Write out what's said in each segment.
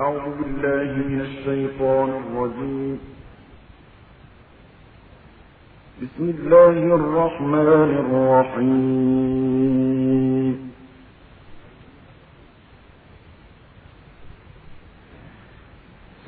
أعوذ بالله من الشيطان الرجيم. بسم الله الرحمن الرحيم.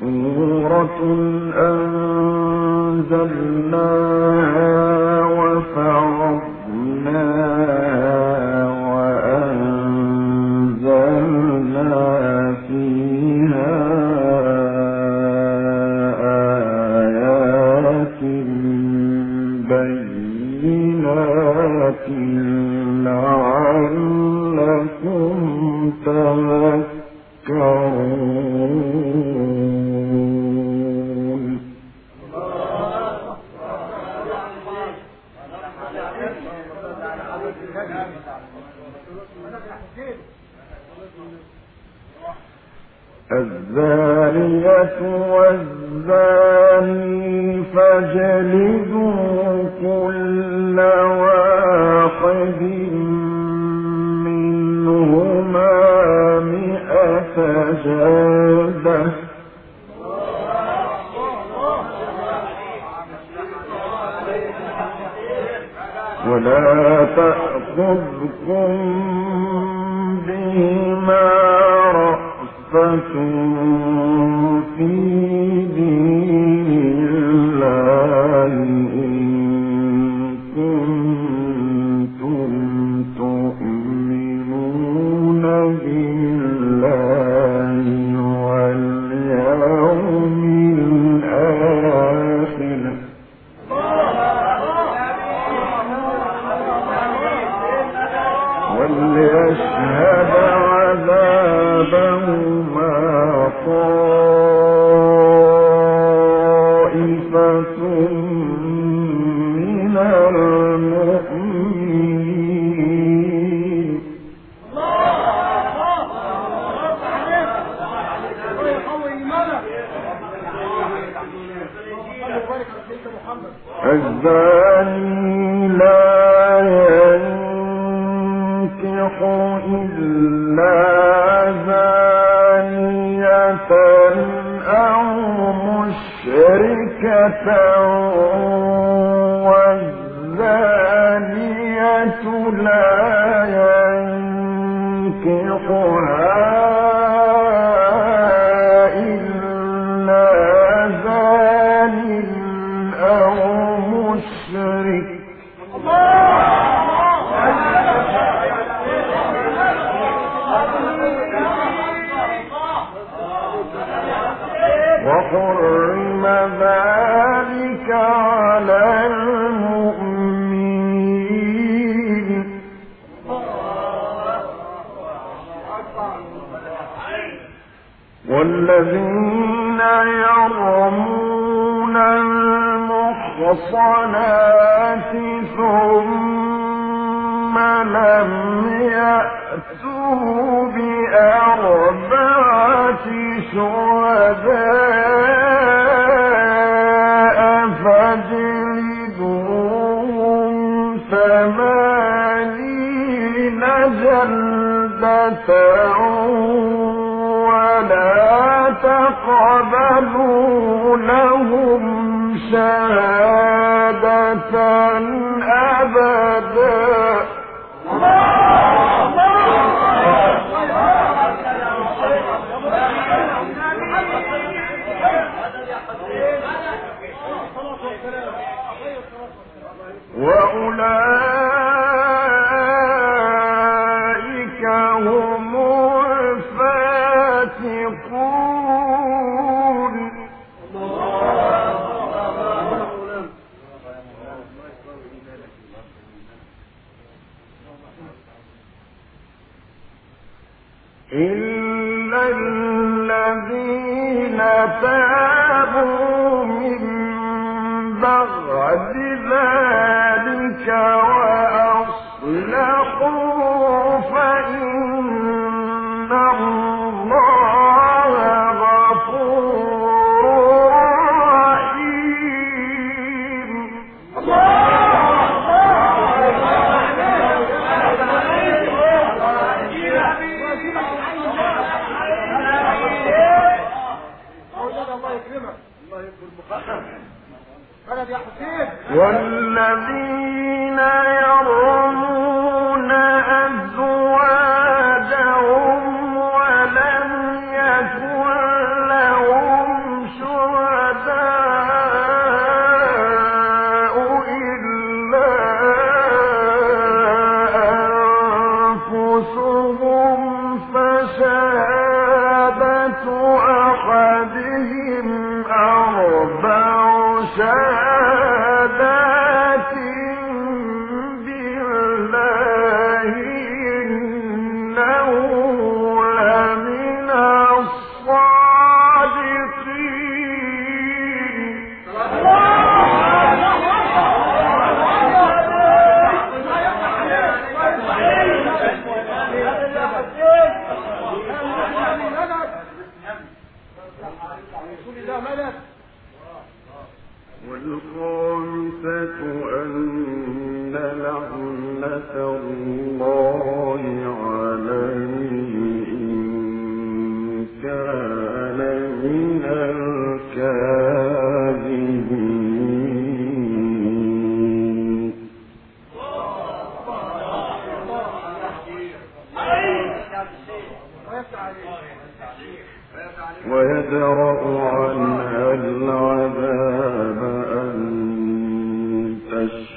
سورة أنزلناها الزانية والزاني فاجلدوا كل واحد منهما مئة جلدة. ولا تأ تأخذكم بهما رأفة فِيهِ وليشهد تقبل Yes.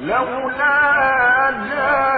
لولا جاء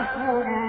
لكم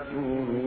رسول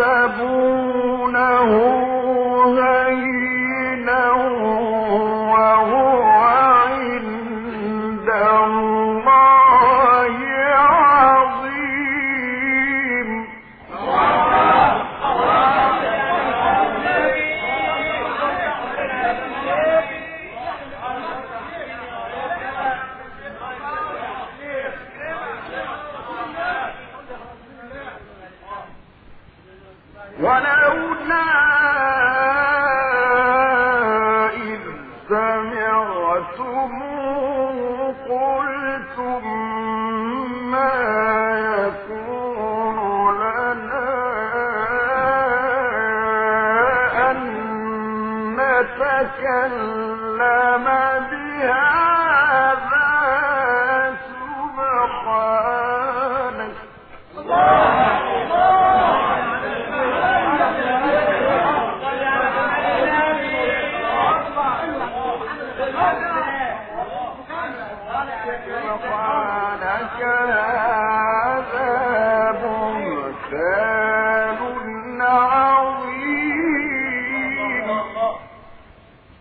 كَسَبُوا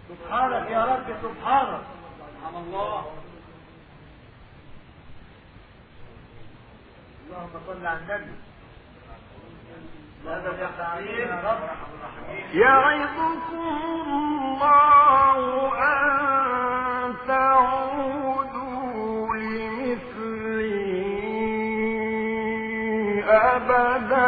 سبحانك يا رب سبحانك. سبحان الله. اللهم صل على النبي. يا يعظكم الله أن تعودوا لمثلي أبدا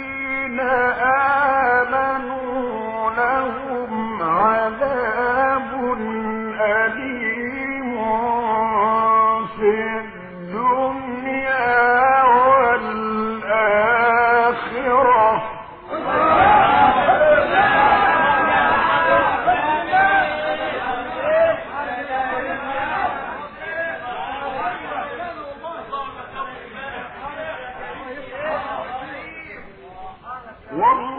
آمنوا لهم عذاب أليم. ومن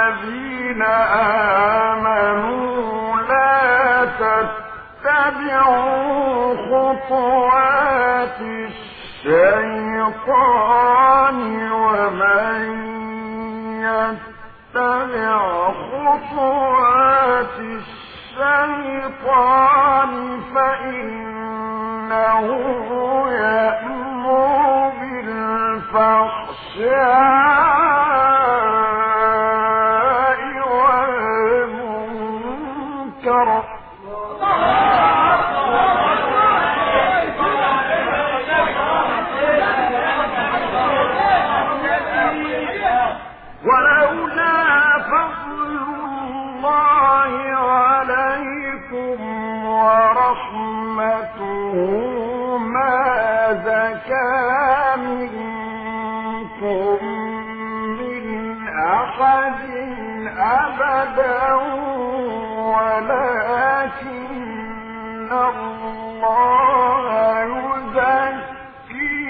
الذين آمنوا لا تتبعوا خطوات الشيطان ومن يتبع خطوات الشيطان فإنه يأمر بالفحشاء من أحد أبدا ولكن الله يزكي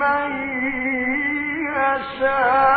من يشاء.